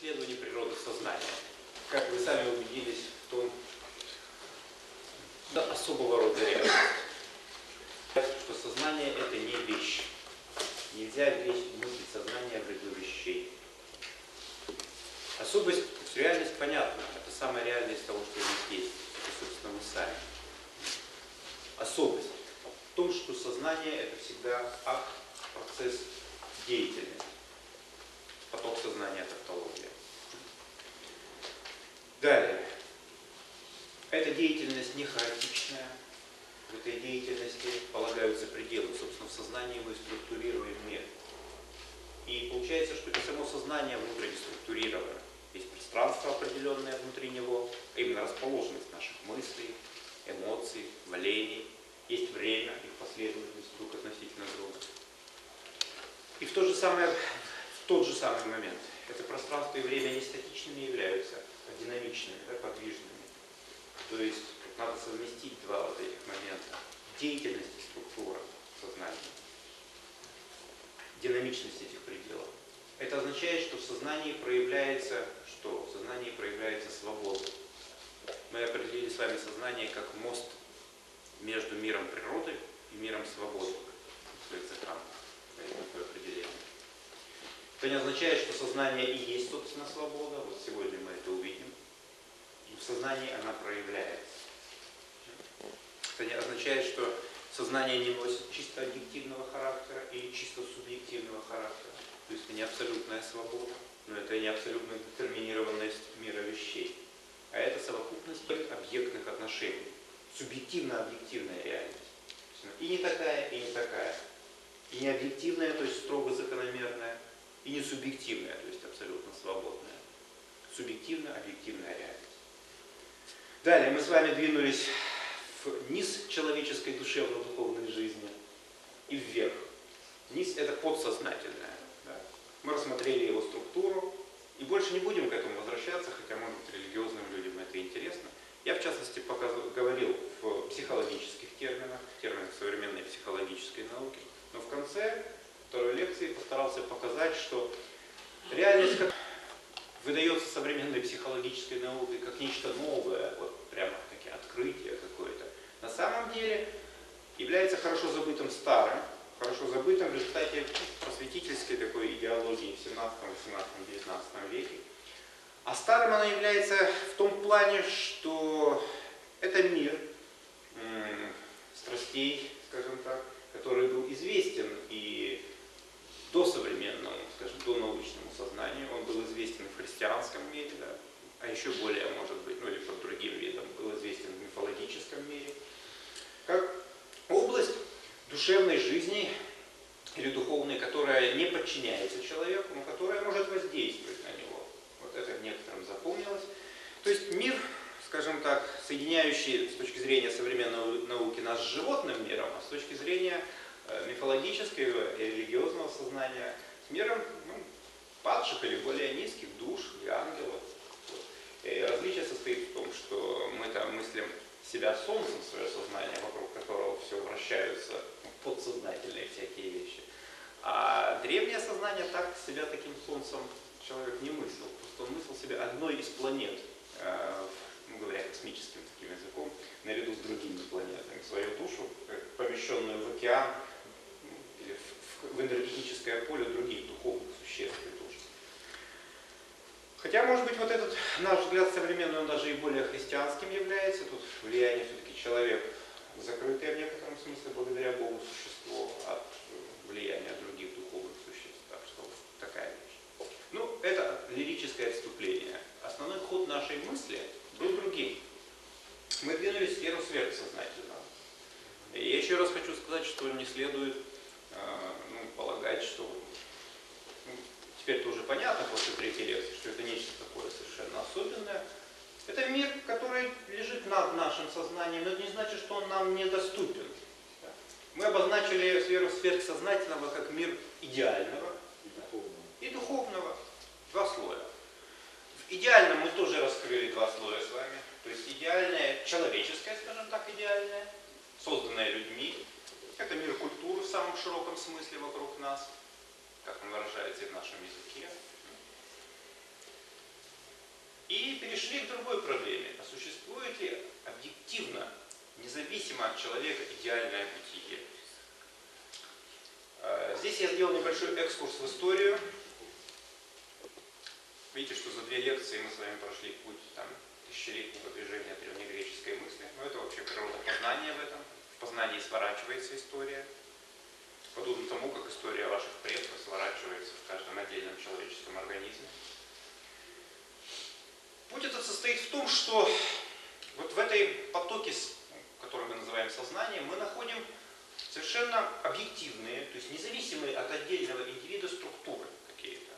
исследований природы сознания. Как вы сами убедились в том, да, особого рода реальность. Что сознание это не вещь. Нельзя вещь мыслить сознание в ряду вещей. Особость, реальность понятна. Это самая реальность того, что у нас есть. Это, собственно, мы сами. Особость в том, что сознание это всегда акт, процесс деятельный. Поток сознания тавтология. Далее. Эта деятельность не хаотичная. В этой деятельности полагаются пределы. Собственно, в сознании мы структурируем мир. И получается, что и само сознание внутренне структурировано. Есть пространство определенное внутри него, а именно расположенность наших мыслей, эмоций, молений. Есть время, их последовательность друг относительно друга. И в, то же самое, тот же самый момент это пространство и время не статичными являются, а динамичными, да, подвижными. То есть надо совместить два вот этих момента. Деятельность и структура сознания. Динамичность этих пределов. Это означает, что в сознании проявляется что? В сознании проявляется свобода. Мы определили с вами сознание как мост между миром природы и миром свободы. Такое определение. Это не означает, что сознание и есть, собственно, свобода. Вот сегодня мы это увидим. И в сознании она проявляется. Это не означает, что сознание не носит чисто объективного характера или чисто субъективного характера. То есть это не абсолютная свобода, но это не абсолютная детерминированность мира вещей. А это совокупность объектных отношений. Субъективно-объективная реальность. И не такая, и не такая. И не объективная, то есть строго закономерная, и не субъективная, то есть абсолютно свободная. Субъективно-объективная реальность. Далее мы с вами двинулись вниз человеческой душевно-духовной жизни и вверх. Низ это подсознательное. Да. Мы рассмотрели его структуру и больше не будем к этому возвращаться, хотя, может быть, религиозным людям это интересно. Я, в частности, показывал, говорил в психологических терминах, терминах современной психологической науки, но в конце второй лекции постарался показать, что реальность как выдается современной психологической наукой как нечто новое, вот прямо таки открытие какое-то, на самом деле является хорошо забытым старым, хорошо забытым в результате просветительской такой идеологии в 17, 18, 19 веке. А старым она является в том плане, что это мир страстей, скажем так, который был известен и до современному, скажем, до научному сознанию, он был известен в христианском мире, да, а еще более, может быть, ну или под другим видом, был известен в мифологическом мире, как область душевной жизни или духовной, которая не подчиняется человеку, но которая может воздействовать на него. Вот это некоторым запомнилось. То есть мир, скажем так, соединяющий с точки зрения современной науки нас с животным миром, а с точки зрения мифологического и религиозного сознания с миром ну, падших или более низких душ или ангелов. И различие состоит в том, что мы там мыслим себя солнцем, свое сознание, вокруг которого все вращаются подсознательные всякие вещи. А древнее сознание так себя таким солнцем человек не мыслил. Просто он мыслил себя одной из планет, э, ну, говоря космическим таким языком, наряду с другими планетами. Свою душу, помещенную в океан в, энергетическое поле других духовных существ и душ. Хотя, может быть, вот этот наш взгляд современный, он даже и более христианским является. Тут влияние все-таки человек закрытое в некотором смысле благодаря Богу существо от влияния других духовных существ. Так что такая вещь. Ну, это лирическое отступление. Основной ход нашей мысли был другим. Мы двинулись в сферу сверхсознательного. И я еще раз хочу сказать, что не следует э, полагать, что теперь тоже понятно после третьей лекции, что это нечто такое совершенно особенное. Это мир, который лежит над нашим сознанием, но это не значит, что он нам недоступен. Мы обозначили сферу сверхсознательного как мир идеального и духовного. И духовного. Два слоя. В идеальном мы тоже раскрыли два слоя с вами. То есть идеальное, человеческое, скажем так, идеальное, созданное людьми. Это мир культуры в самом широком смысле вокруг нас как он выражается и в нашем языке. перешли к другой проблеме. А существует ли объективно, независимо от человека, идеальное бытие? Э, здесь я сделал небольшой экскурс в историю. Видите, что за две лекции мы с вами прошли путь там, тысячелетнего движения древнегреческой мысли. Но это вообще природа познания в этом. Познании сворачивается история. Подобно тому, как история ваших предков сворачивается в каждом отдельном человеческом организме. Путь этот состоит в том, что вот в этой потоке, который мы называем сознанием, мы находим совершенно объективные, то есть независимые от отдельного индивида структуры какие-то.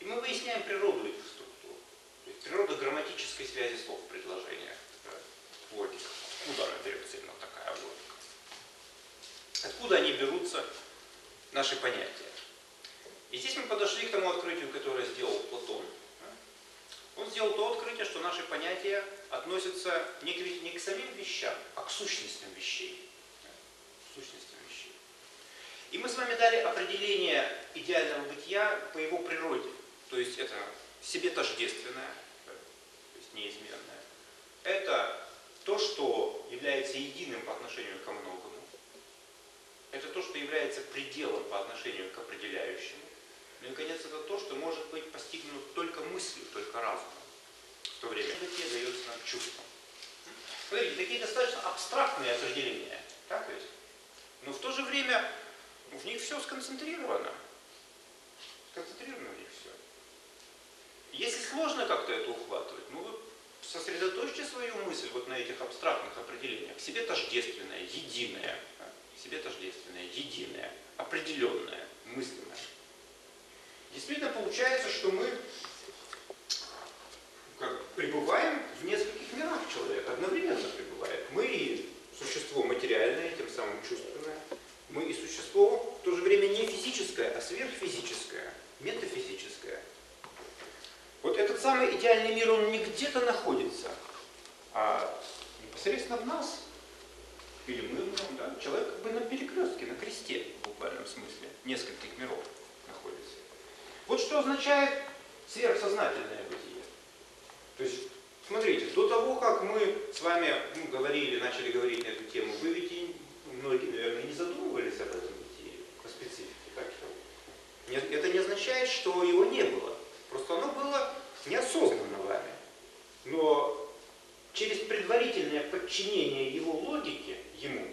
И мы выясняем природу этих структур. То есть природа грамматической связи слов в предложениях. Логика. Откуда берется именно такая логика? Откуда они берутся, наши понятия? И здесь мы подошли к тому открытию, которое сделал Платон. Он сделал то открытие, что наши понятия относятся не к, не к самим вещам, а к сущностям вещей. К сущностям вещей. И мы с вами дали определение идеального бытия по его природе. То есть это себе тождественное, то есть неизменное. Это то, что является единым по отношению ко многому. Это то, что является пределом по отношению к определяющему. Ну и, наконец, это то, что может быть постигнуто только мыслью, только разумом. В то время бытие дается нам чувством. Смотрите, такие достаточно абстрактные определения. Так ведь? Но в то же время в них все сконцентрировано. Сконцентрировано в них все. Если сложно как-то это ухватывать, ну вы сосредоточьте свою мысль вот на этих абстрактных определениях. Себе тождественное, единое. Себе тождественное, единое, определенное, мысленное. Действительно получается, что мы как, пребываем в нескольких мирах человек, одновременно пребывает. Мы и существо материальное, тем самым чувственное. Мы и существо в то же время не физическое, а сверхфизическое, метафизическое. Вот этот самый идеальный мир, он не где-то находится, а непосредственно в нас. Или мы в нем, да? Человек как бы на перекрестке, на кресте в буквальном смысле, нескольких миров. Вот что означает сверхсознательное бытие. То есть, смотрите, до того, как мы с вами ну, говорили, начали говорить на эту тему, вы ведь и, многие, наверное, не задумывались об этом бытии, о специфике. Так что это не означает, что его не было. Просто оно было неосознанно вами. Но через предварительное подчинение его логике, ему,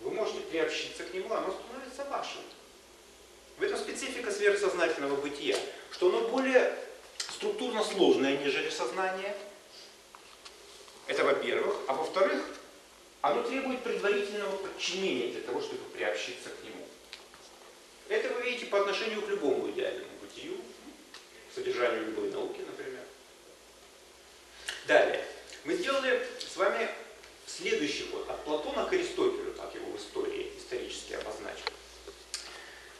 вы можете приобщиться к нему, оно становится вашим. В этом специфика сверхсознательного бытия, что оно более структурно сложное, нежели сознание. Это во-первых. А во-вторых, оно требует предварительного подчинения для того, чтобы приобщиться к нему. Это вы видите по отношению к любому идеальному бытию, содержанию любой науки, например. Далее. Мы сделали с вами следующий ход. От Платона к Аристотелю, так его в истории исторически обозначили.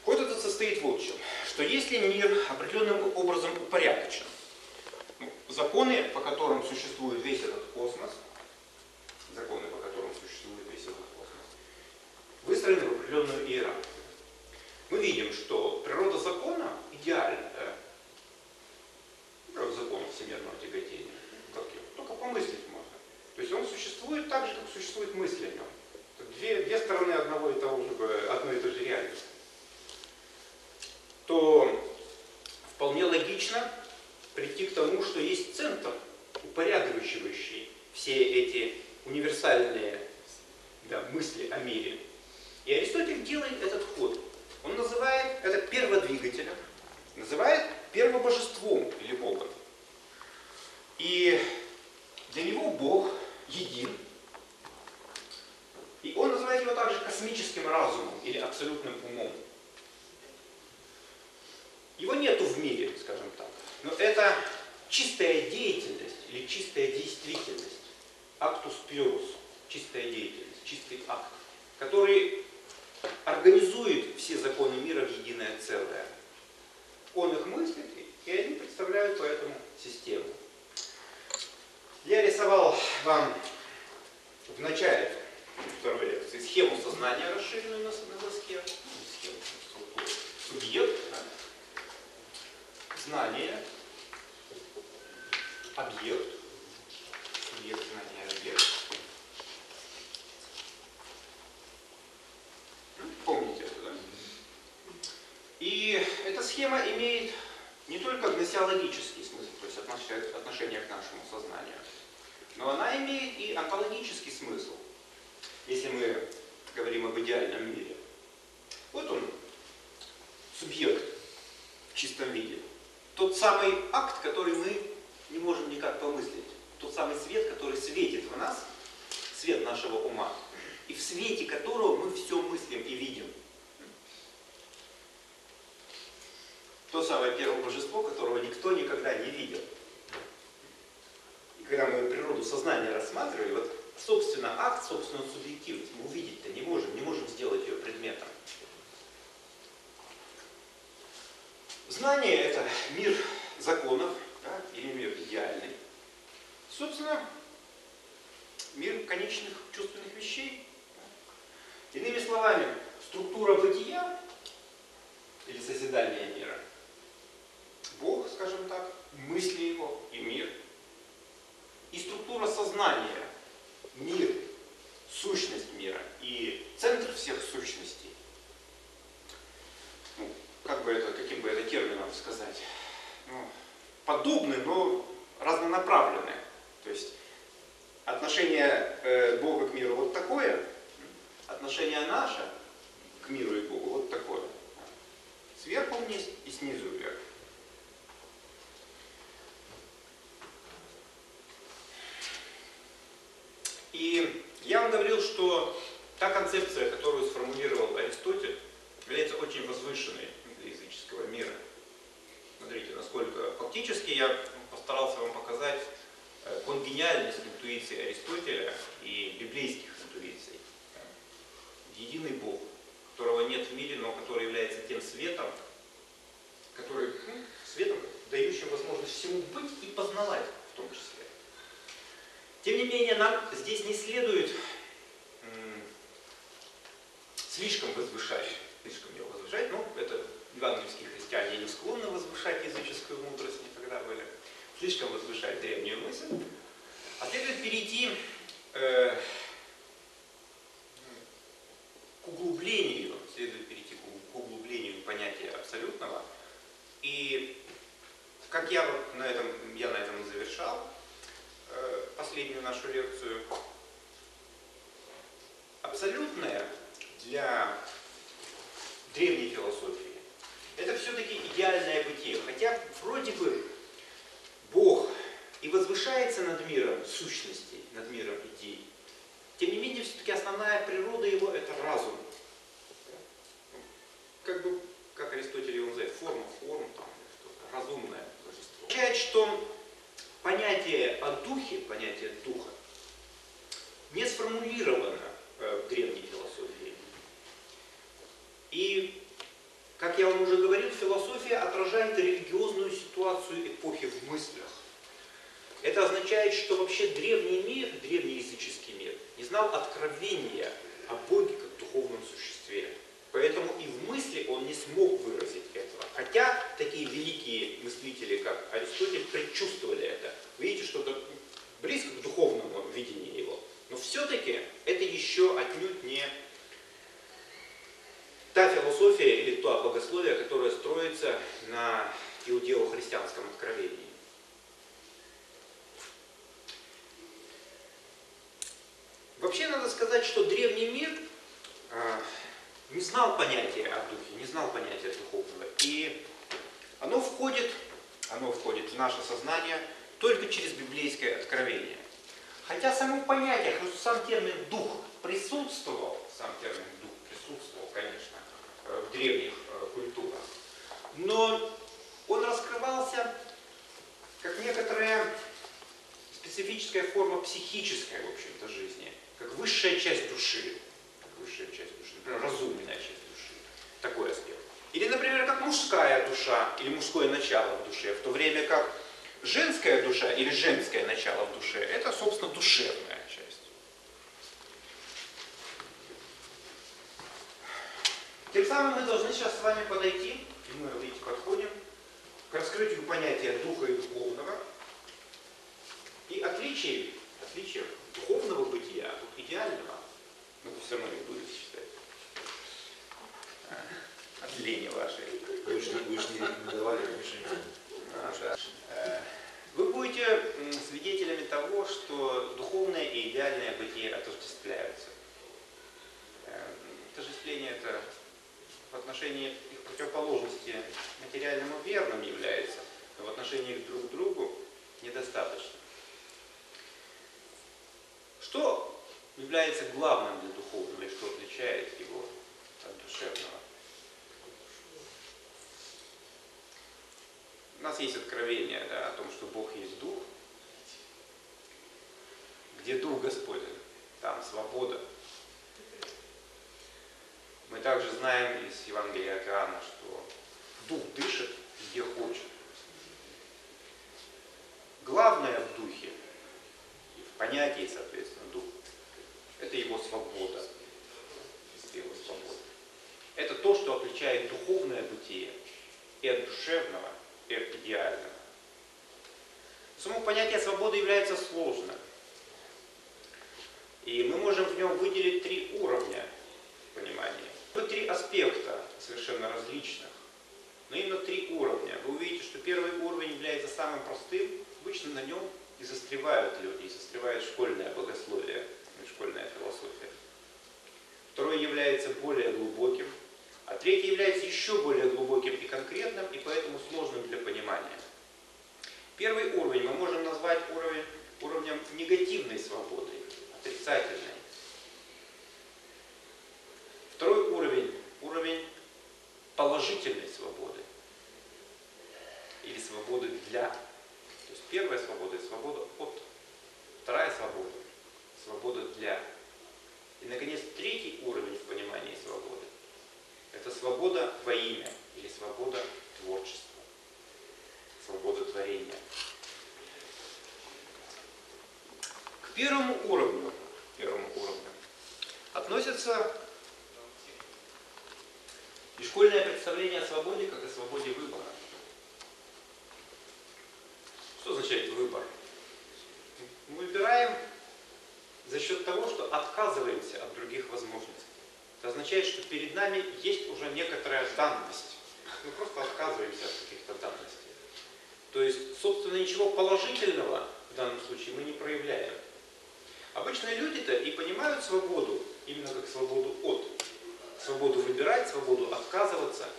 Ход этот состоит в чем, что если мир определенным образом упорядочен, ну, законы, по которым существует весь этот космос, законы, по которым существует весь этот космос, выстроены в определенную иерархию. Мы видим, что природа закона идеальна, да? Природа закона всемирного тяготения. Как его? Только помыслить можно. То есть он существует так же, как существует мысль о нем. Две, две стороны одного и того же, одной и той же реальности то вполне логично прийти к тому, что есть центр, упорядочивающий все эти универсальные да, мысли о мире. И Аристотель делает этот ход. Он называет это перводвигателем, называет первобожеством или Богом. И для него Бог един. И он называет его также космическим разумом или абсолютным умом. Его нету в мире, скажем так. Но это чистая деятельность или чистая действительность. Актус purus, чистая деятельность, чистый акт, который организует все законы мира в единое целое. Он их мыслит, и они представляют поэтому систему. Я рисовал вам в начале второй лекции схему сознания, расширенную на, на доске, схему. Субъект, знание, объект, субъект знания объект. Ну, помните это, да? И эта схема имеет не только гносеологический отношение к нашему сознанию, но она имеет и онтологический смысл, если мы говорим об идеальном мире. Вот он, субъект в чистом виде. Тот самый акт, который мы не можем никак помыслить. Тот самый свет, который светит в нас, свет нашего ума, и в свете которого мы все мыслим и видим. То самое первое божество, которого никто никогда не видел. Когда мы природу сознания рассматриваем, вот собственно акт, собственно субъективность мы увидеть-то не можем, не можем сделать ее предметом. Знание – это мир законов да, или мир идеальный. Собственно, мир конечных чувственных вещей. Иными словами, структура бытия или созидание мира, Бог, скажем так, мысли его и мир, и структура сознания, мир, сущность мира и центр всех сущностей как бы это, каким бы это термином сказать, ну, подобны, но разнонаправлены. То есть отношение э, Бога к миру вот такое, отношение наше к миру и Богу вот такое. Сверху вниз и снизу вверх. И я вам говорил, что та концепция, которую сформулировал Аристотель, является очень возвышенной языческого мира. Смотрите, насколько фактически я постарался вам показать э, конгениальность интуиции Аристотеля и библейских интуиций. Единый Бог, которого нет в мире, но который является тем светом, который светом, дающим возможность всему быть и познавать в том числе. Тем не менее, нам здесь не следует слишком возвышать, слишком его возвышать, но это евангельские христиане не склонны возвышать языческую мудрость, никогда были, слишком возвышать древнюю мысль. А следует перейти э, к углублению, следует перейти к углублению понятия абсолютного. И как я вот на этом, я на этом и завершал последнюю нашу лекцию, абсолютное для древней философии это все-таки идеальное бытие. Хотя вроде бы Бог и возвышается над миром сущностей, над миром идей. Тем не менее, все-таки основная природа его – это разум. Как бы, как Аристотель его называет, форма, форм, там, что-то, разумное божество. Означает, что понятие о духе, понятие духа, не сформулировано э, в древней философии. И как я вам уже говорил, философия отражает религиозную ситуацию эпохи в мыслях. Это означает, что вообще древний мир, древний языческий мир, не знал откровения о Боге как духовном существе. Поэтому и в мысли он не смог выразить. Хотя такие великие мыслители, как Аристотель, предчувствовали это. Видите, что-то близко к духовному видению его. Но все-таки это еще отнюдь не та философия или то богословие, которое строится на иудео-христианском откровении. Вообще надо сказать, что древний мир не знал понятия о духе, не знал понятия духовного. И оно входит, оно входит в наше сознание только через библейское откровение. Хотя само понятие, сам термин дух присутствовал, сам термин дух присутствовал, конечно, Э, в древних э, культурах. Но он раскрывался как некоторая специфическая форма психической, в общем-то, жизни, как высшая часть души, высшая часть души, например, разумная часть души, такой аспект. Или, например, как мужская душа или мужское начало в душе, в то время как женская душа или женское начало в душе – это, собственно, душевная часть. Тем самым мы должны сейчас с вами подойти, и мы, видите, подходим к раскрытию понятия духа и духовного. отличие, отличие духовного бытия от идеального, ну вы все равно их будете считать. А, от лени вашей. Вы же, вы же не рекомендовали, вы же не- А, да. Вы будете свидетелями того, что духовное и идеальное бытие отождествляются. Э, Отождествление это в отношении их противоположности материальному верным является, но в отношении их друг к другу недостаточно. Что является главным для духовного и что отличает его от душевного? У нас есть откровение да, о том, что Бог есть Дух. Где Дух Господень, там свобода. Мы также знаем из Евангелия от Иоанна, что Дух дышит где хочет. Главное в Духе, и в понятии, соответственно, Дух, это его свобода. Это его свобода. Это то, что отличает духовное бытие и от душевного, и от идеального. Само понятие свободы является сложным. И мы можем в нем выделить три уровня понимания. Это три аспекта совершенно различных. Но именно три уровня. Вы увидите, что первый уровень является самым простым. Обычно на нем и застревают люди, и застревает школьное богословие, школьная философия. Второй является более глубоким, а третий является еще более глубоким и конкретным, и поэтому сложным для понимания. Первый уровень мы можем назвать уровень, уровнем негативной свободы, отрицательной. Второй уровень – уровень положительной свободы или свободы для. То есть первая свобода – свобода от. Вторая свобода – свобода для. И, наконец, третий уровень в понимании свободы – это свобода во имя или свобода творчества, свобода творения. К первому уровню, первому уровню относится и школьное представление о свободе как о свободе выбора. Что означает выбор? Мы выбираем за счет того, что отказываемся от других возможностей. Это означает, что перед нами есть уже некоторая данность. Мы просто отказываемся от каких-то данностей. То есть, собственно, ничего положительного в данном случае мы не проявляем. Обычные люди-то и понимают свободу именно как свободу от. Свободу выбирать, свободу отказываться.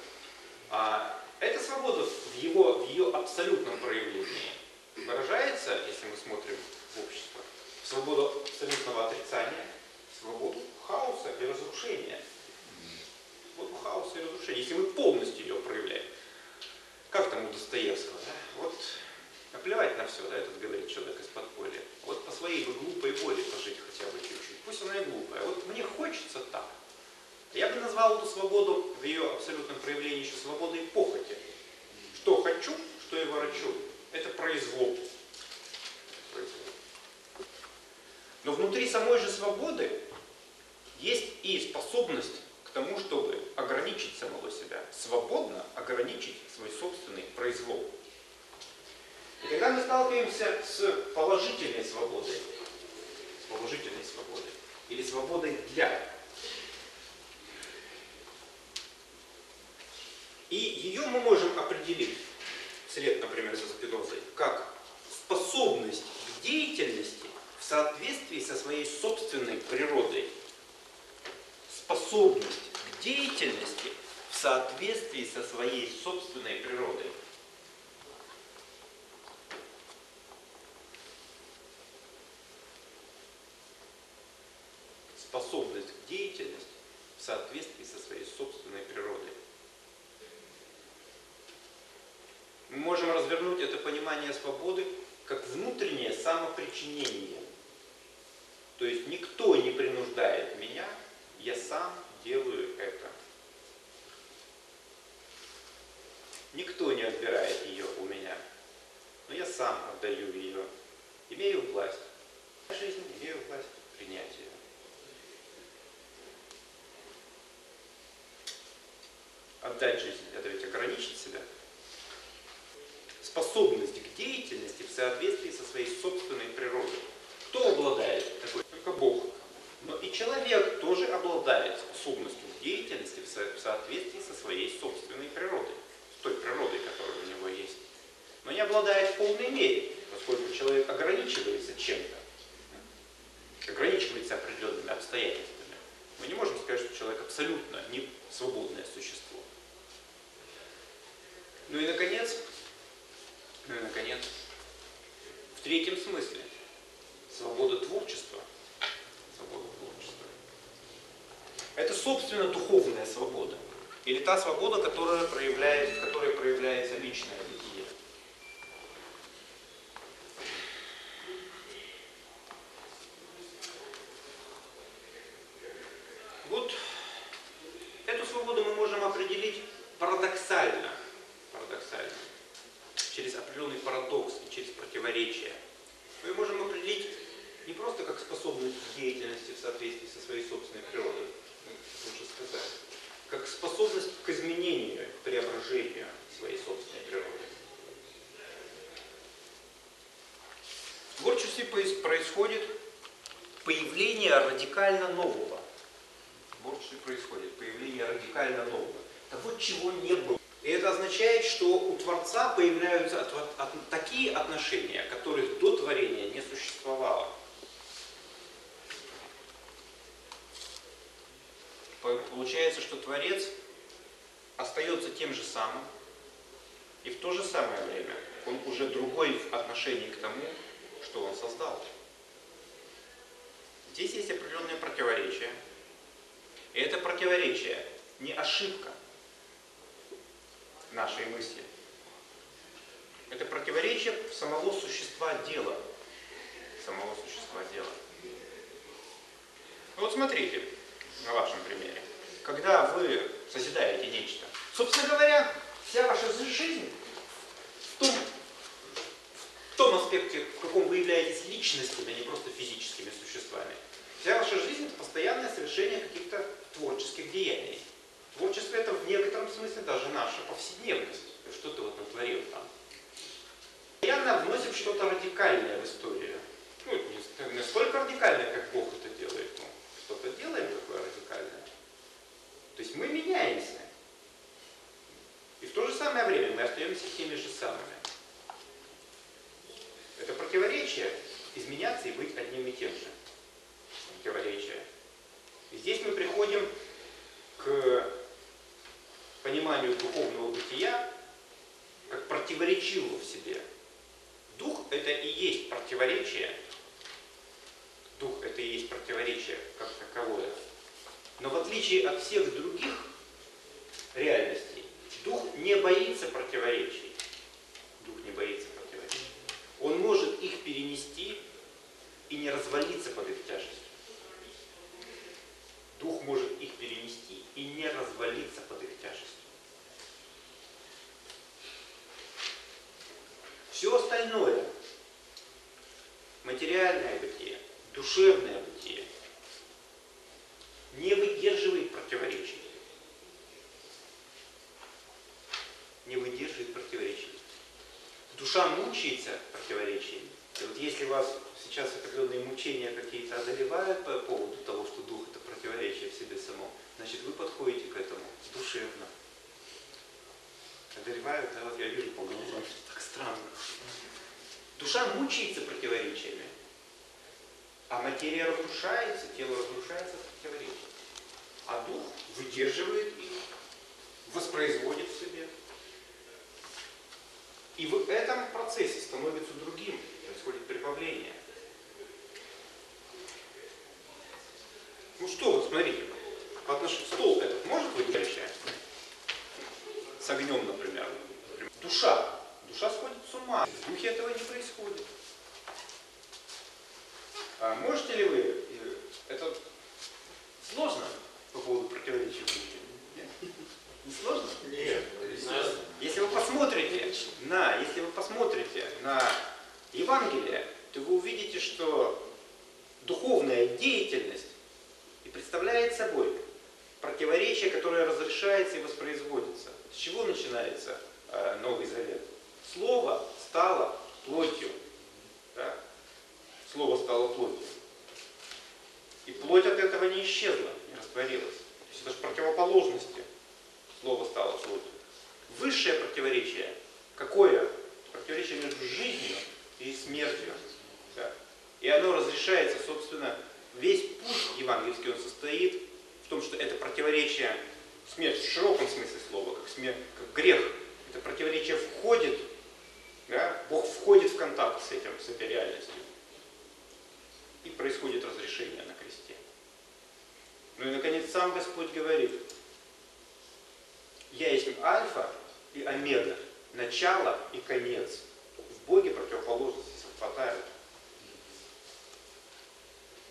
А эта свобода в, его, в ее абсолютном проявлении выражается, если мы смотрим в общество, свободу абсолютного отрицания, свободу хаоса и разрушения. Свободу хаоса и разрушения, если мы полностью ее проявляем. Как там у Достоевского, да? Вот наплевать на все, да, этот говорит человек из подполья. Вот по своей бы глупой воле пожить хотя бы чуть-чуть. Пусть она и глупая. Вот мне хочется так. Я бы назвал эту свободу в ее абсолютном проявлении еще свободой похоти. Что хочу, что и ворочу. Это произвол. Но внутри самой же свободы есть и способность к тому, чтобы ограничить самого себя. Свободно ограничить свой собственный произвол. И когда мы сталкиваемся с положительной свободой, с положительной свободой, или свободой для, и ее мы можем определить, вслед, например, за Спинозой, как способность к деятельности в соответствии со своей собственной природой. Способность к деятельности в соответствии со своей собственной природой. способность к деятельности в соответствии со своей собственной природой. Мы можем развернуть это понимание свободы как внутреннее самопричинение. То есть никто не принуждает меня, я сам делаю это. Никто не отбирает ее у меня, но я сам отдаю ее. Имею власть. В жизни имею власть принятия. Отдать жизнь, это ведь ограничить себя. способность к деятельности в соответствии со своей собственной природой. Кто обладает такой? Только Бог. Но и человек тоже обладает способностью к деятельности в со- в соответствии со своей собственной природой, с той природой, которая у него есть. Но не обладает в полной мере, поскольку человек ограничивается чем-то, ограничивается определенными обстоятельствами. Мы не можем сказать, что человек абсолютно не свободное существо. Ну и наконец, ну и наконец, в третьем смысле, свобода творчества. Свобода творчества. Это, собственно, духовная свобода. Или та свобода, которая проявляет, в которой проявляется личное бытие. Вот эту свободу мы можем определить парадоксально. Парадоксально. Через определенный парадокс и через противоречие. Мы можем определить не просто как способность к деятельности в соответствии со своей собственной природой, ну, как уже сказали, как способность к изменению, к преображению своей собственной природы. В творчестве поис- происходит появление радикально нового. В творчестве происходит появление радикально нового. Того, чего не было. И это означает, что у Творца появляются от- от- от- такие отношения, которых до творения не существовало. По- Получается, что Творец остается тем же самым, и в то же самое время он уже другой в отношении к тому, что он создал. Здесь есть определенное противоречие. И это противоречие не ошибка нашей мысли. Это противоречие самого существа дела. Самого существа дела. Вот смотрите, на вашем примере. Когда вы созидаете нечто, собственно говоря, вся ваша жизнь в том, в том аспекте, в каком вы являетесь личностями, а не просто физическими существами. Вся ваша жизнь – это постоянное совершение каких-то творческих деяний. Творчество – это в некотором смысле даже наша повседневность. Что ты вот натворил там. Постоянно вносим что-то радикальное в историю. Ну, не настолько радикальное, как Бог это делает, но что-то делаем такое радикальное. То есть мы меняемся. И в то же самое время мы остаемся теми же самыми. Это противоречие изменяться и быть одним и тем же. Противоречие. И здесь мы приходим к пониманию духовного бытия как противоречивого в себе. Дух это и есть противоречие. Дух это и есть противоречие как таковое. Но в отличие от всех других реальностей, дух не боится противоречий. Дух не боится противоречий. Он может их перенести и не развалиться под их тяжестью. Дух может их перенести и не развалиться под их тяжестью. Все остальное, материальное бытие, душевное бытие, не выдерживает противоречий. Не выдерживает противоречий. Душа мучается противоречиями. И вот если вас сейчас определенные мучения какие-то одолевают по поводу того, что дух это противоречие в себе самом, значит вы подходите к этому душевно. Одолевают, да, вот я вижу по что так странно. Душа мучается противоречиями, а материя разрушается, тело разрушается от противоречий. А дух выдерживает их, воспроизводит в себе. И в этом процессе становится другим, происходит прибавление. Ну что, вот смотрите, по отношению стол этот может быть горячая? С огнем, например. Душа. Душа сходит с ума. В духе этого не происходит. А можете ли вы, это сложно по поводу противоречия? Нет? Не сложно? Нет, Если вы посмотрите на, если вы посмотрите на Евангелие, то вы увидите, что духовная деятельность и представляет собой противоречие, которое разрешается и воспроизводится. С чего начинается э, Новый Завет? Слово стало плотью. Слово стало плотью. И плоть от этого не исчезла, не растворилась. То есть это же противоположности. Слово стало плотью. Высшее противоречие. Какое? Противоречие между жизнью и смертью. Да? И оно разрешается, собственно, весь путь евангельский, он состоит в том, что это противоречие, смерть в широком смысле слова, как, смерть, как грех, это противоречие входит, да? Бог входит в контакт с этим, с этой реальностью. И происходит разрешение на кресте. Ну и, наконец, сам Господь говорит, я есть альфа и омега, начало и конец. В Боге противоположности совпадают.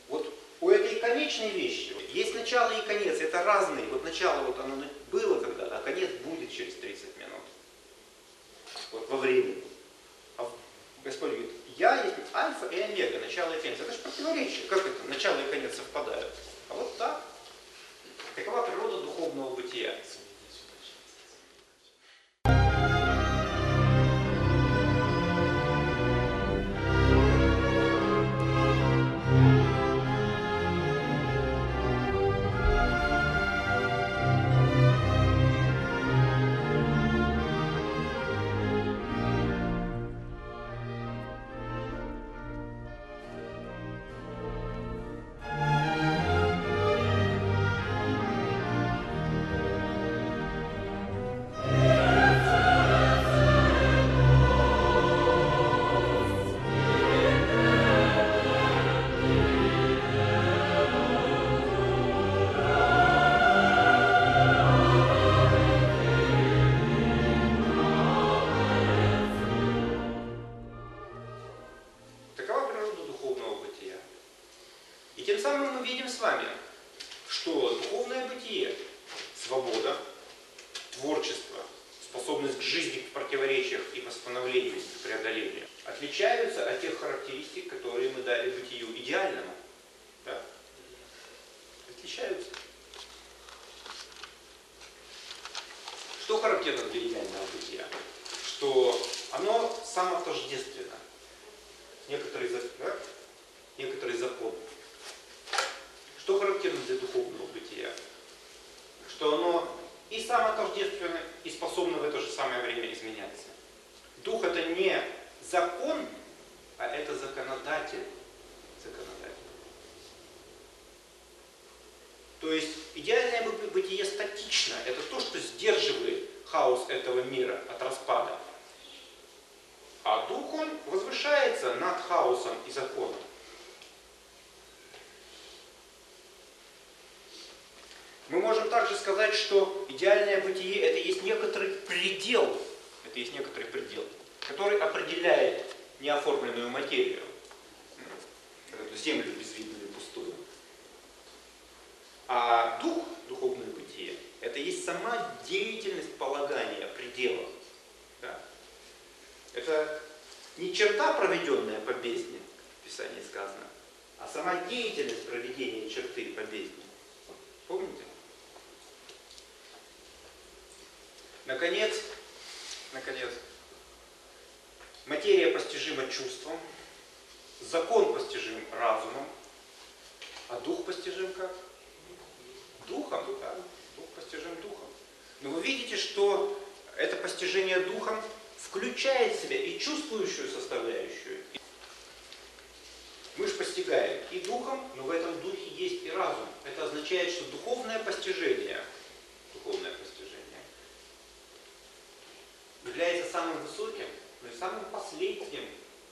Вот у этой конечной вещи есть начало и конец. Это разные. Вот начало вот оно было когда-то, а конец будет через 30 минут. Вот во времени. Господь говорит, я есть альфа и омега, начало и конец. Это же противоречие. Как это? Начало и конец совпадают. А вот так. Такова природа духовного бытия. Отличаются. Что характерно для идеального бытия? Что оно самотождественно некоторый, зак- да? некоторый закон. Что характерно для духовного бытия? Что оно и самотождественно, и способно в это же самое время изменяться. Дух это не закон, а это законодатель. Законодатель. То есть идеальное бы- бытие статично. Это то, что сдерживает хаос этого мира от распада. А дух, он возвышается над хаосом и законом. Мы можем также сказать, что идеальное бытие это есть некоторый предел, это есть некоторый предел, который определяет неоформленную материю, М, эту землю безвидную. А дух, духовное бытие, это есть сама деятельность полагания предела. Да. Это не черта, проведенная по бездне, в Писании сказано, а сама деятельность проведения черты по бездне. Помните? Наконец, наконец, материя постижима чувством, закон постижим разумом, а дух постижим как? Духом, да? Дух постижим духом. Но вы видите, что это постижение духом включает в себя и чувствующую составляющую. Мы же постигаем и духом, но в этом духе есть и разум. Это означает, что духовное постижение, духовное постижение является самым высоким, но и самым последним,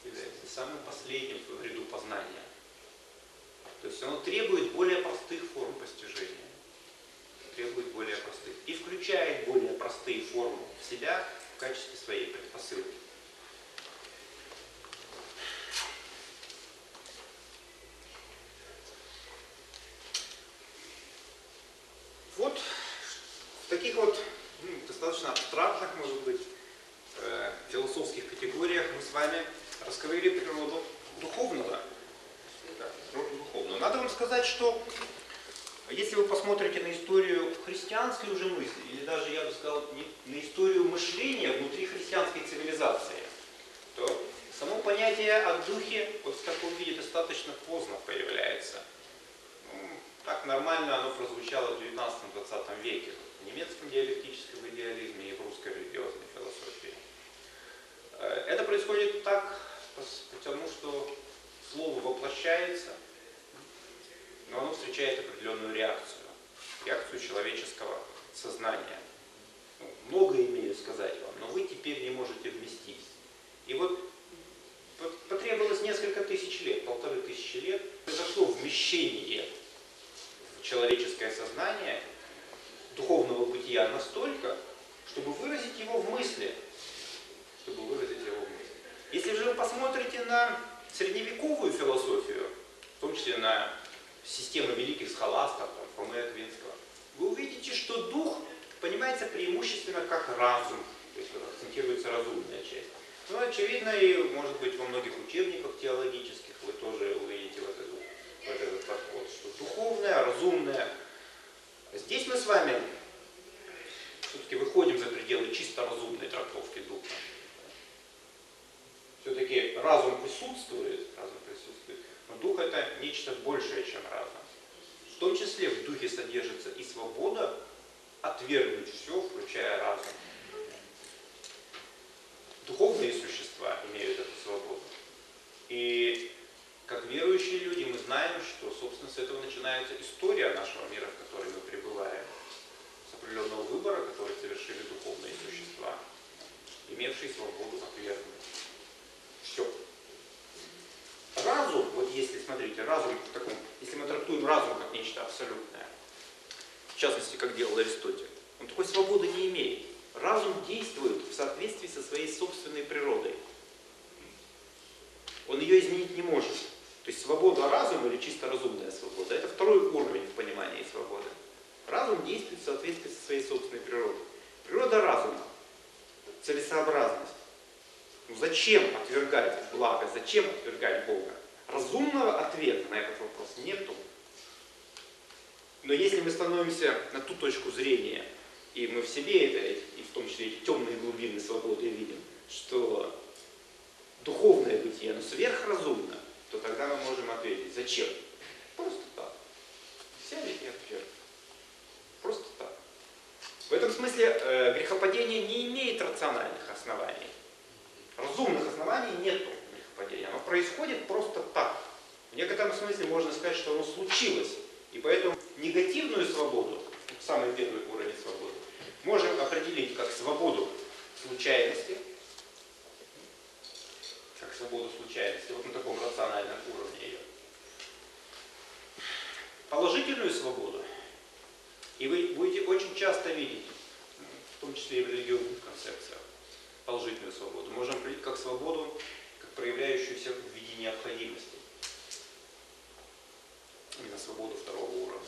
является самым последним в ряду познания. То есть оно требует более простых форм постижения. Требует более простых. И включает более простые формы в себя в качестве своей предпосылки. Вот в таких вот ну, достаточно абстрактных, может быть, э, философских категориях мы с вами раскрыли природу духовного. Да, духовного. Надо вам сказать, что если вы посмотрите на историю христианской уже мысли, или даже, я бы сказал, на историю мышления внутри христианской цивилизации, то понятие о духе вот в таком виде достаточно поздно появляется. Ну, так нормально оно прозвучало в 19-20 веке в немецком диалектическом идеализме и в русской религиозной философии. Э, Это происходит так, потому что слово воплощается, но оно встречает определенную реакцию, реакцию человеческого сознания. Ну, много имею сказать вам, но вы теперь не можете вместить. И вот по- потребовалось несколько тысяч лет, полторы тысячи лет, произошло вмещение в человеческое сознание духовного бытия настолько, чтобы выразить его в мысли. Чтобы выразить его в мысли. Если же вы посмотрите на средневековую философию, в том числе на системы великих схоластов, там, Фомы Аквинского, вы увидите, что дух понимается преимущественно как разум, то есть акцентируется разумная часть. Ну, очевидно, и, может быть, во многих учебниках теологических вы тоже увидите вот, эту, вот этот подход, что духовное, разумное. Здесь мы с вами все-таки выходим за пределы чисто разумной трактовки духа. Все-таки разум присутствует, разум присутствует, дух это нечто большее, чем разум. В том числе в духе содержится и свобода отвергнуть все, включая разум. Духовные существа имеют эту свободу. И как верующие люди мы знаем, что, собственно, с этого начинается история нашего мира, в которой мы пребываем. С определенного выбора, который совершили духовные существа, имевшие свободу отвергнуть. Все. Разум, вот если, смотрите, разум в таком, если мы трактуем разум как нечто абсолютное, в частности, как делал Аристотель, он такой свободы не имеет. Разум действует в соответствии со своей собственной природой. Он ее изменить не может. То есть свобода разума или чисто разумная свобода, это второй уровень в понимании свободы. Разум действует в соответствии со своей собственной природой. Природа разума – целесообразность. Ну зачем отвергать благо, зачем отвергать Бога? Разумного ответа на этот вопрос нету. Но если мы становимся на ту точку зрения, и мы в себе это, и в том числе эти темные глубины свободы видим, что духовное бытие, оно сверхразумно, то тогда мы можем ответить, зачем? Просто так. Взяли и отвергли. Просто так. В этом смысле э, грехопадение не имеет рациональных оснований. Разумных оснований нету грехопадения. Оно происходит просто так. В некотором смысле можно сказать, что оно случилось. И поэтому негативную свободу, самый первый уровень свободы, можем определить как свободу случайности, как свободу случайности, вот на таком рациональном уровне ее. Положительную свободу, и вы будете очень часто видеть, в том числе и в религиозных концепциях, положительную свободу, можем определить как свободу, как проявляющуюся в виде необходимости. Именно свободу второго уровня.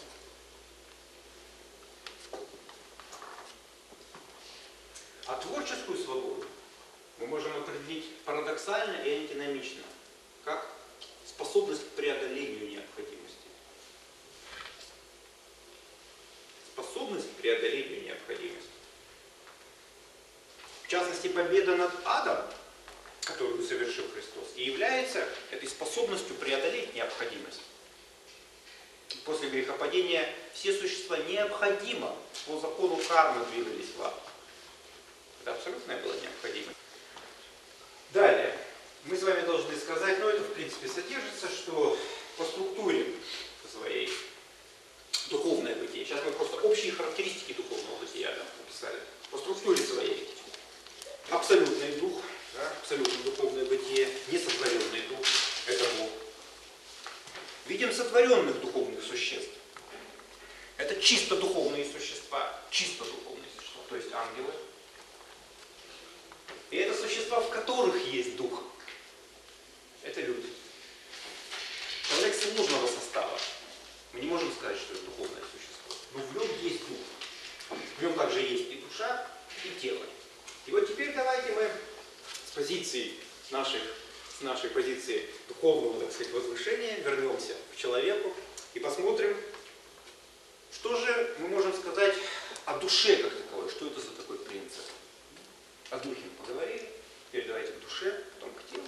А творческую свободу мы можем определить парадоксально и антиномично, как способность к преодолению необходимости. Способность к преодолению необходимости. Частности, победа над адом, которую совершил Христос, и является этой способностью преодолеть необходимость. После грехопадения все существа необходимо по закону кармы двигались в ад. Это абсолютная была необходимость. Далее, мы с вами должны сказать, ну это в принципе содержится, что по структуре своей духовное бытие, сейчас мы просто общие характеристики духовного бытия да, написали, по структуре своей абсолютный дух, да, абсолютно духовное бытие, несотворенный дух, это Бог. Видим сотворенных духовных существ. Это чисто духовные существа, чисто духовные существа, то есть ангелы. И это существа, в которых есть дух. Это люди. Человек сложного состава. Мы не можем сказать, что это духовное существо. Но в нем есть дух. В нем также есть и душа, и тело. И вот теперь давайте мы с позиции наших, с нашей позиции духовного, так сказать, возвышения вернемся к человеку и посмотрим, что же мы можем сказать о душе как таковой, что это за такой принцип. О духе мы поговорили, теперь давайте к душе, потом к телу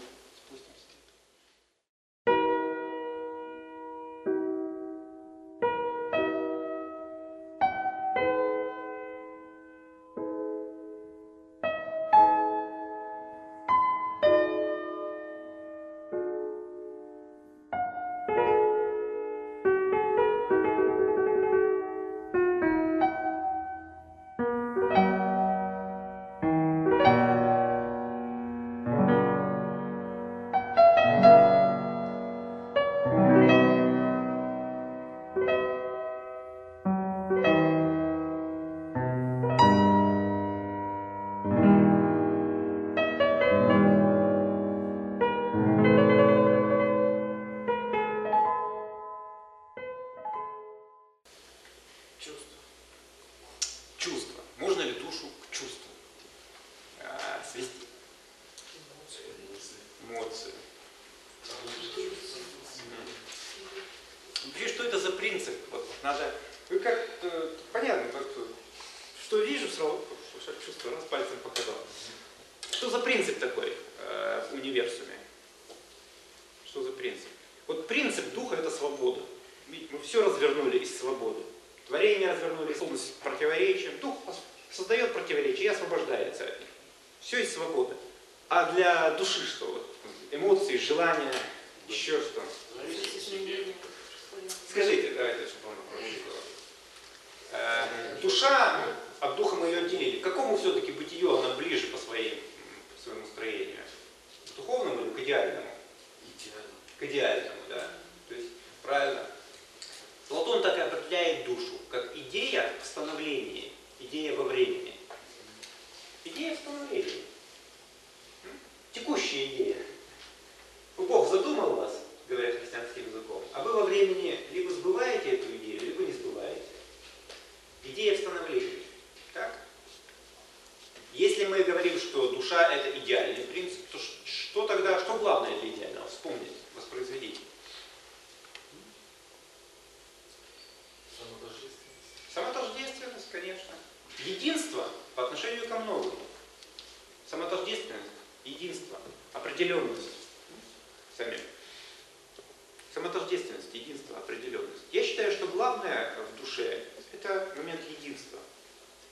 единства.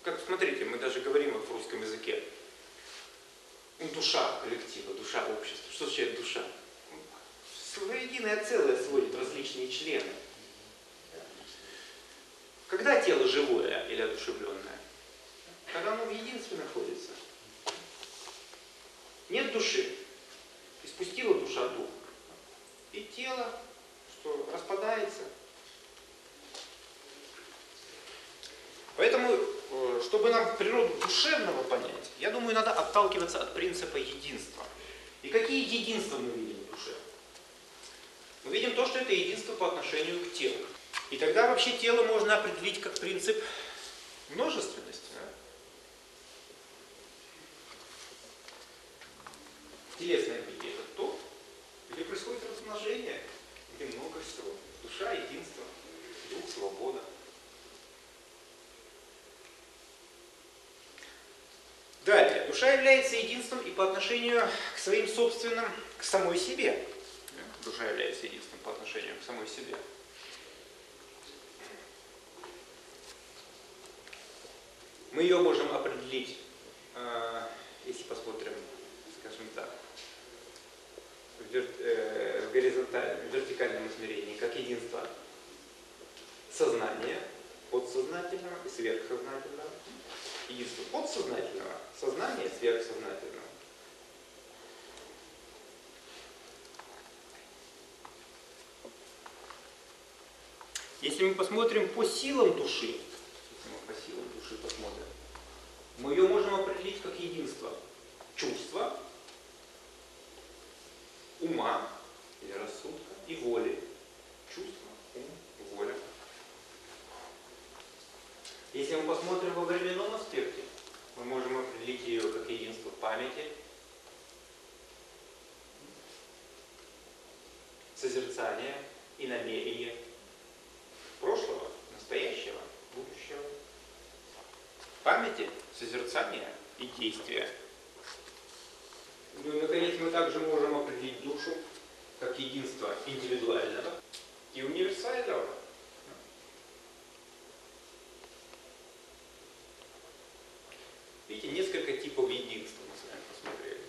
Как, смотрите, мы даже говорим вот в русском языке. Ну, душа коллектива, душа общества. Что означает душа? Единое целое сводит различные члены. Когда тело живое или одушевленное? Когда оно в единстве находится. Нет души. Испустила душа дух. И тело, что распадается. Поэтому, э, чтобы нам природу душевного понять, я думаю, надо отталкиваться от принципа единства. И какие единства мы видим в душе? Мы видим то, что это единство по отношению к телу. И тогда вообще тело можно определить как принцип множественности. Да? Телесное бытие это то, где происходит размножение, где много всего. Душа, единство, дух, свобода. Далее. Душа является единством и по отношению к своим собственным, к самой себе. Душа является единством по отношению к самой себе. Мы ее можем определить, э, если посмотрим, скажем так, в, э, горизонтальном, в вертикальном измерении, как единство сознания, подсознательного и сверхсознательного. Единство подсознательного, сознания сверхсознательного. Если мы посмотрим по силам души, если мы по силам души посмотрим, мы ее можем определить как единство чувства, ума или рассудка и воли. Чувство, ум, воля. Если мы посмотрим во временном аспекте, мы можем определить ее как единство памяти, созерцания и намерения прошлого, настоящего, будущего. Памяти, созерцания и действия. Ну и, наконец, мы также можем определить душу как единство индивидуального и универсального. Видите, несколько типов единства мы с вами посмотрели.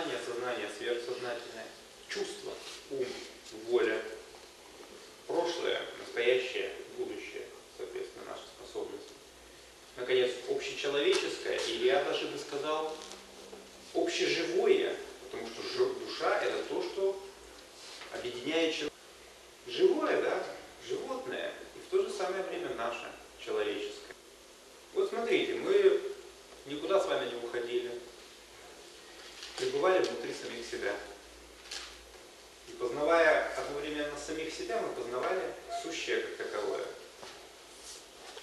Подсознание, сознание, сверхсознательное, чувство, ум, воля, прошлое, настоящее, будущее, соответственно, наши способности. Наконец, общечеловеческое, или я даже бы сказал, общеживое, потому что душа это то, что объединяет человека. Живое, да, животное, и в то же самое время наше, человеческое. Вот смотрите, мы никуда с вами не уходили, пребывали внутри самих себя. И познавая одновременно самих себя, мы познавали сущее как таковое.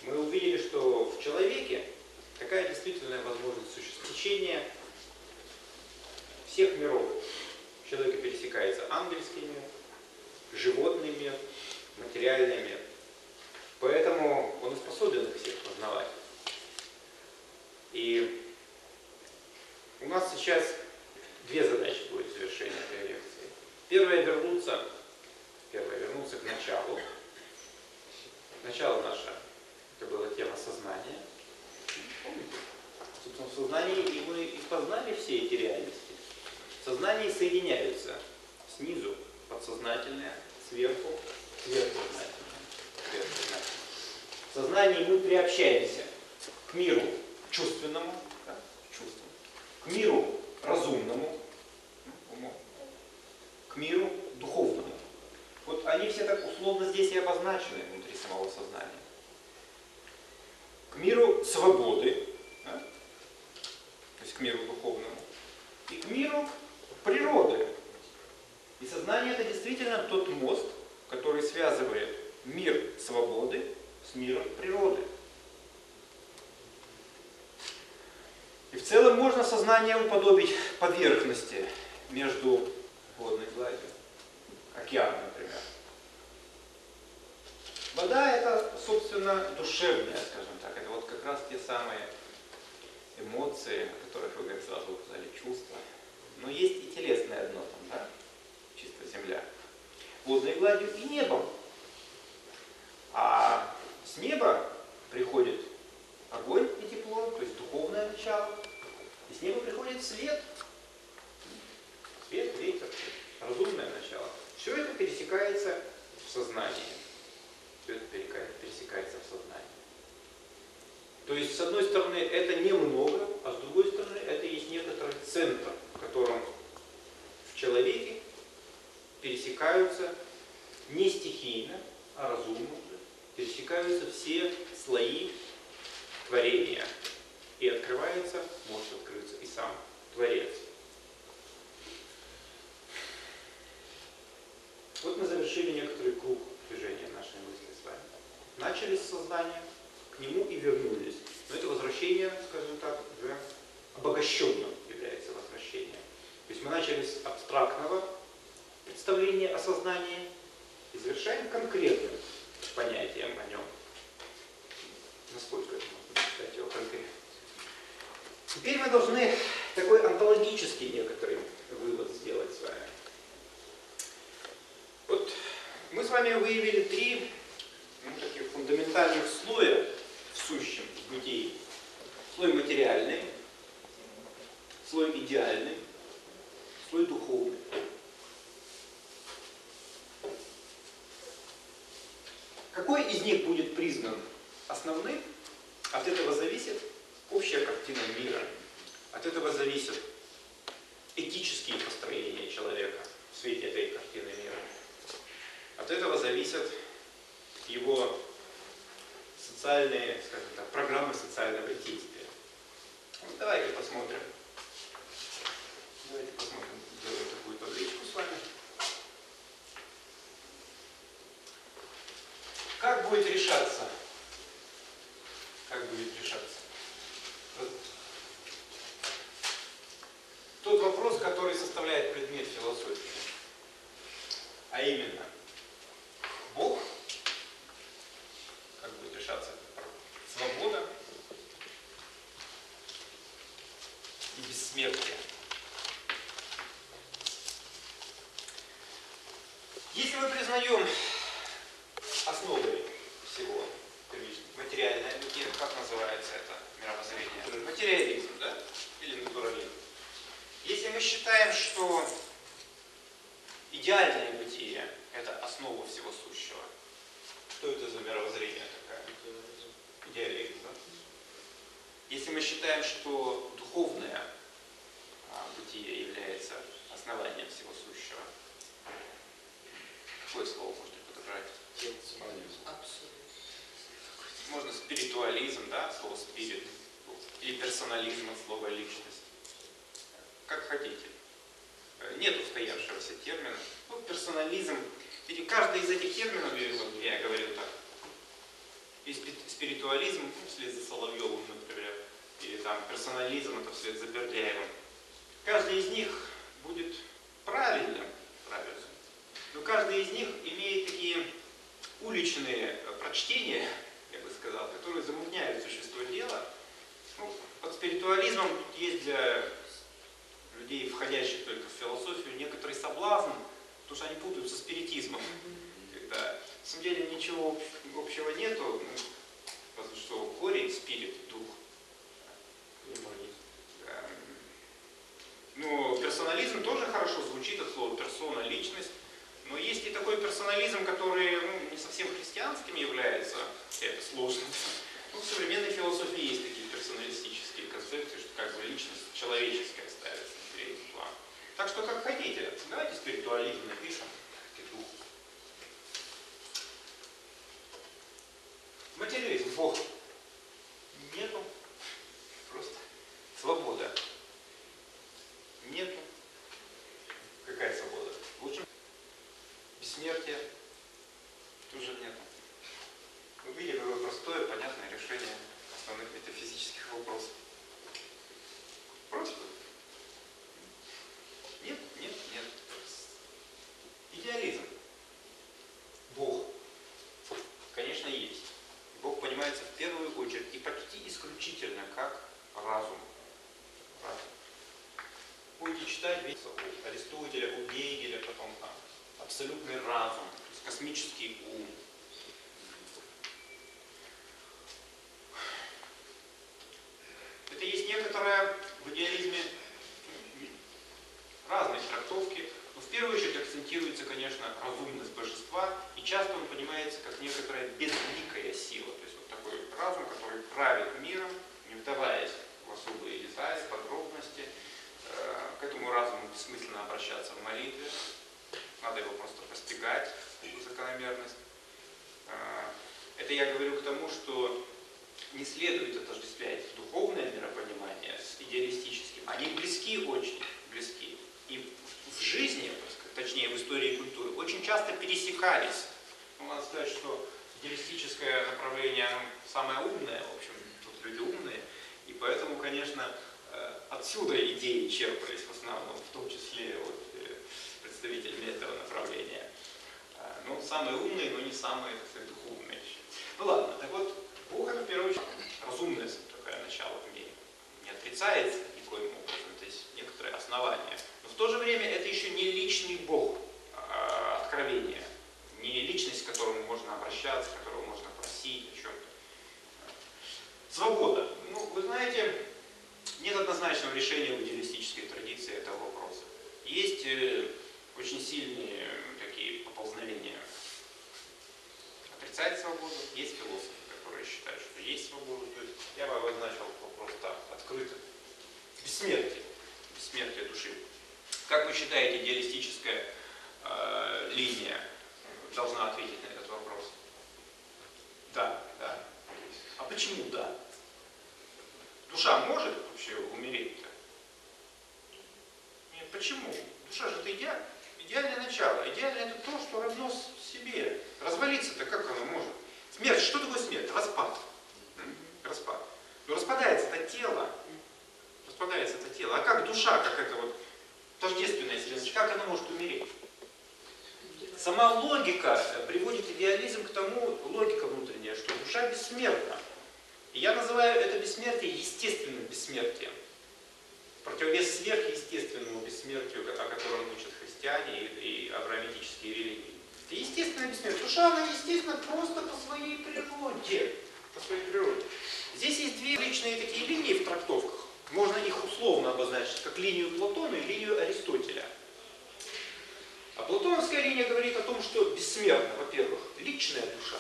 Мы увидели, что в человеке такая действительная возможность существования. Всех миров. Человека пересекается ангельский мир, животный мир, материальный мир. Поэтому он и способен их всех познавать. И у нас сейчас две задачи будет завершения этой лекции. Первая вернуться, первая вернуться к началу. Начало наше, это была тема сознания. Помните? Собственно, в сознании и мы и познали все эти реальности. В сознании соединяются снизу подсознательное, сверху сверхсознательное. сверхсознательное. В сознании мы приобщаемся к миру чувственному, к миру разумному, к миру духовному. Вот они все так условно здесь и обозначены внутри самого сознания. К миру свободы, да, то есть к миру духовному, и к миру природы. И сознание это действительно тот мост, который связывает мир свободы с миром природы. И в целом можно сознание уподобить поверхности между водной гладью, океаном, например. Вода это, собственно, душевная, скажем так. Это вот как раз те самые эмоции, о которых вы как сразу указали, чувства. Но есть и телесное дно там, да? Чисто земля. Водной гладью и небом. А с неба приходит огонь и тепло, то есть духовное начало. И с неба приходит свет. Свет, ветер, разумное начало. Все это пересекается в сознании. Все это пересекается в сознании. То есть, с одной стороны, это немного, а с другой стороны, это есть некоторый центр, в котором в человеке пересекаются не стихийно, а разумно, пересекаются все слои творения. И открывается, может открыться и сам Творец. Вот мы завершили некоторый круг движения нашей мысли с вами. Начали с сознания, к нему и вернулись. Но это возвращение, скажем так, уже обогащенным является возвращением. То есть мы начали с абстрактного представления о сознании и завершаем конкретным понятием о нем. Насколько это можно считать его конкретно. Теперь мы должны такой онтологический некоторый вывод сделать с вами. Вот мы с вами выявили три ну, таких фундаментальных слоя в сущем в бытии. Слой материальный, слой идеальный, слой духовный. Какой из них будет признан основным, от этого зависит общая картина мира. От этого зависят этические построения человека в свете этой картины мира. От этого зависят его социальные, скажем так, программы социального. Вот давайте посмотрим. Давайте посмотрим, сделаем такую табличку с вами. Как будет решаться? Как будет решаться? Вот. Тот вопрос, который составляет предмет философии. А именно, Бог, как будет решаться свобода и бессмертие. Если мы признаем основой всего материальное бытие, как называется это мировоззрение? Материализм, да? Или натурализм. Если мы считаем, что идеальное бытие – это основа всего сущего, что это за мировоззрение такое? Идеализм, да? Если мы считаем, что духовное а, бытие является основанием всего сущего, какое слово можно подобрать? Можно спиритуализм, да, слово спирит, от слова личность. Как хотите. Нет устоявшегося термина. Ну, персонализм. Ведь каждый из этих терминов, я, говорил так, и спиритуализм, ну, вслед за Соловьевым, например, или там персонализм, это вслед за Бердяевым. Каждый из них будет правильным, правильным, но каждый из них имеет такие уличные прочтения, я бы сказал, которые замутняют существо дела. Ну, под спиритуализмом есть для людей, входящих только в философию, некоторый соблазн, потому что они путают со спиритизмом. Когда на самом деле ничего общего нету, ну, потому что корень, спирит, дух. Эм, Ну, персонализм тоже хорошо звучит от слова персона, личность. Но есть и такой персонализм, который ну, не совсем христианским является, это сложно. Ну, в современной философии есть такие персоналистические концепции, что как бы личность человеческая ставится на передний план. Так что как хотите, давайте спиритуализм напишем. дух. Материализм, Бог. Нету. Просто свобода. Нету. Какая свобода? Лучше бессмертие тоже нету. Вы видите, какое простое, понятное решение основных метафизических вопросов. Просто. Нет, нет, нет. Идеализм. Бог. Конечно, есть. Бог понимается в первую очередь и почти исключительно как разум. Разум. Будете читать весь у Аристотеля, у Гегеля, потом там, абсолютный разум, то есть космический ум. Это есть некоторая в идеализме разные трактовки, но в первую очередь акцентируется, конечно, разумность божества, и часто он понимается как некоторая безликая сила, то есть вот такой разум, который правит миром, не вдаваясь в особые детали, подробности. Э, К этому разуму бессмысленно обращаться в молитве, надо его просто постигать, эту закономерность. Э, Это я говорю к тому, что не следует отождествлять духовное миропонимание с идеалистическим. Они близки очень, близки. И в жизни, точнее в истории культуры, очень часто пересекались. Ну, надо сказать, что идеалистическое направление самое умное, в общем, тут люди умные. И поэтому, конечно, э, отсюда идеи черпались в основном, в том числе от э, представителями этого направления. Э, Ну, самые умные, но не самые, так сказать, духовные. Ну ладно, так вот, Бог это в первую очередь разумное такое начало в мире. Не отрицается никоим образом, то есть некоторые основания. Но в то же время это еще не личный Бог а, откровения, не личность, к которому можно обращаться, которого можно просить о чем-то. Свобода. Ну, вы знаете, нет однозначного решения в идеалистической традиции этого вопроса. Есть э, очень сильные э, такие поползновения отрицать свободу, есть философы, которые считают, что есть свобода. То есть я бы обозначил вопрос так, открыто. Бессмертие. Бессмертие души. Как вы считаете, идеалистическая э, линия должна ответить на этот вопрос? Да, да. А почему да? Душа может вообще умереть-то? Нет, почему? Душа же это идеально. Идеальное начало. Идеальное это то, что равно себе. Развалиться-то как оно может? Смерть. Что такое смерть? Распад. Распад. Но распадается это тело. Распадается это тело. А как душа, как это вот тождественная вселенная, как она может умереть? Сама логика приводит идеализм к тому, логика внутренняя, что душа бессмертна. И я называю это бессмертие естественным бессмертием. Противовес сверхъестественному бессмертию, о котором учат христиане и, и авраамитические религии. Это естественное бессмертие. Душа, она естественно просто по своей природе. По своей природе. Здесь есть две личные такие линии в трактовках. Можно их условно обозначить, как линию Платона и линию Аристотеля. А платоновская линия говорит о том, что бессмертна, во-первых, личная душа,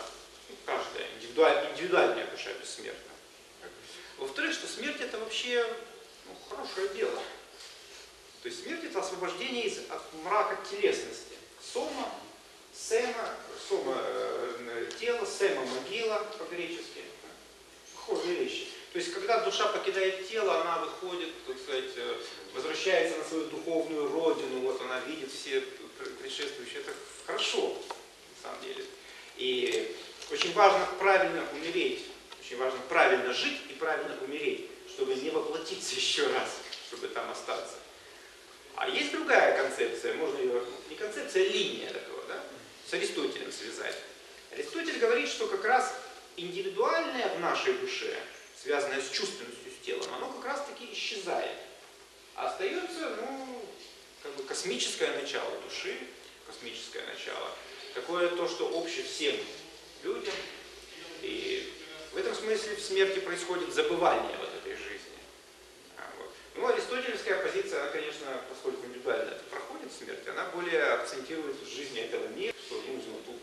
каждая индивидуаль- индивидуальная душа бессмертна. Во-вторых, что смерть это вообще ну, хорошее дело. То есть смерть это освобождение из, от мрака телесности. Сома, сема, сома э, тело, сема могила по-гречески. Похожие вещи. То есть, когда душа покидает тело, она выходит, так сказать, э, возвращается на свою духовную родину, вот она видит все предшествующие. Это хорошо, на самом деле. И очень важно правильно умереть. Очень важно правильно жить и правильно умереть. чтобы не воплотиться еще раз, чтобы там остаться. А есть другая концепция, можно ее, не концепция, а линия такого, с Аристотелем связать. Аристотель говорит, что как раз индивидуальное в нашей душе, связанное с чувственностью, с телом, оно как раз таки исчезает. А остается, ну, как бы космическое начало души, космическое начало, такое то, что общее всем людям. И в этом смысле в смерти происходит забывание вот этой жизни. А. Ну, аристотелевская позиция, она, конечно, поскольку индивидуально это проходит смерть, она более акцентирует в жизни этого мира, что нужно тут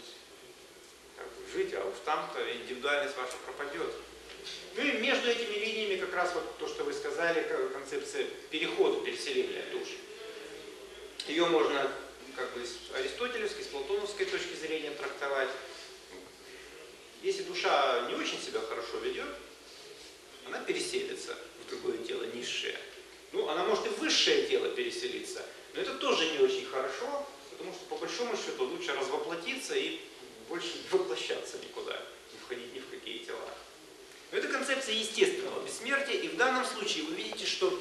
как бы, жить, а уж там-то индивидуальность ваша пропадет. Ну и между этими линиями как раз вот то, что вы сказали, концепция перехода, переселения душ. Ее можно как бы с аристотелевской, с платоновской точки зрения трактовать. Если душа не очень себя хорошо ведет, она переселится в другое тело низшее. Ну, она может и в высшее тело переселиться, но это тоже не очень хорошо, потому что по большому счету лучше развоплотиться и больше не воплощаться никуда, не входить ни в какие тела. Но это концепция естественного бессмертия, и в данном случае вы видите, что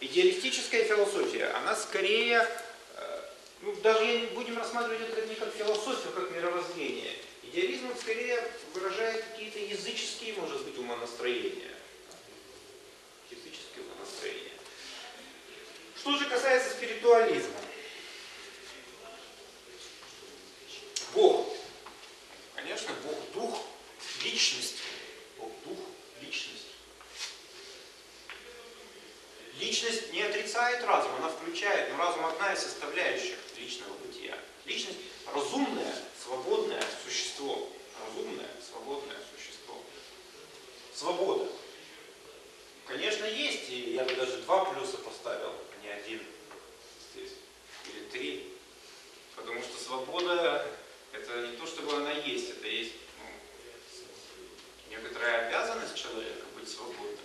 идеалистическая философия, она скорее, э, ну, даже будем рассматривать это не как философию, а как мировоззрение. Идеализм скорее выражает какие-то языческие, может быть, умонастроения. Языческие умонастроения. Что же касается спиритуализма. Бог. Конечно, Бог дух, личность. Бог дух, личность. Личность не отрицает разум, она включает, но разум одна из составляющих личного бытия. Личность разумное, свободное существо. Разумное, свободное существо. Свобода. Конечно, есть, и я бы даже два плюса поставил, а не один здесь. Или три. Потому что свобода, это не то, чтобы она есть, это есть ну, некоторая обязанность человека быть свободным.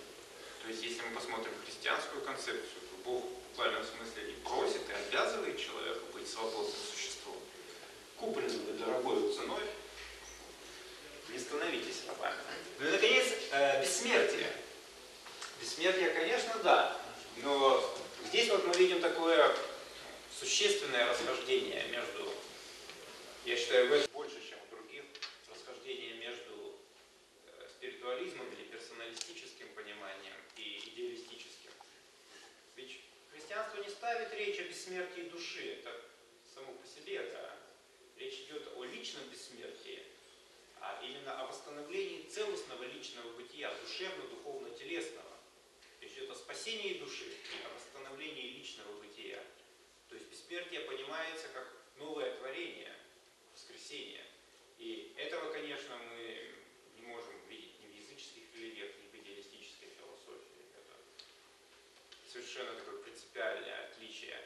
То есть, если мы посмотрим христианскую концепцию, то Бог в буквальном смысле не просит и обязывает человека быть свободным существом купленными дорогой ценой, не становитесь рабами. Ну и, наконец, э, бессмертие. Бессмертие, конечно, да, но здесь вот мы видим такое существенное расхождение между, я считаю, в этом больше, чем в других, расхождение между э, спиритуализмом или персоналистическим пониманием и идеалистическим. Ведь христианство не ставит речь о бессмертии души, это само по себе это Речь идет о личном бессмертии, а именно о восстановлении целостного личного бытия, душевно-духовно-телесного. Речь идет о спасении души и о восстановлении личного бытия. То есть бессмертие понимается как новое творение, воскресение. И этого, конечно, мы не можем видеть ни в языческих религиях, ни в идеалистической философии. Это совершенно такое принципиальное отличие